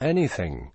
anything.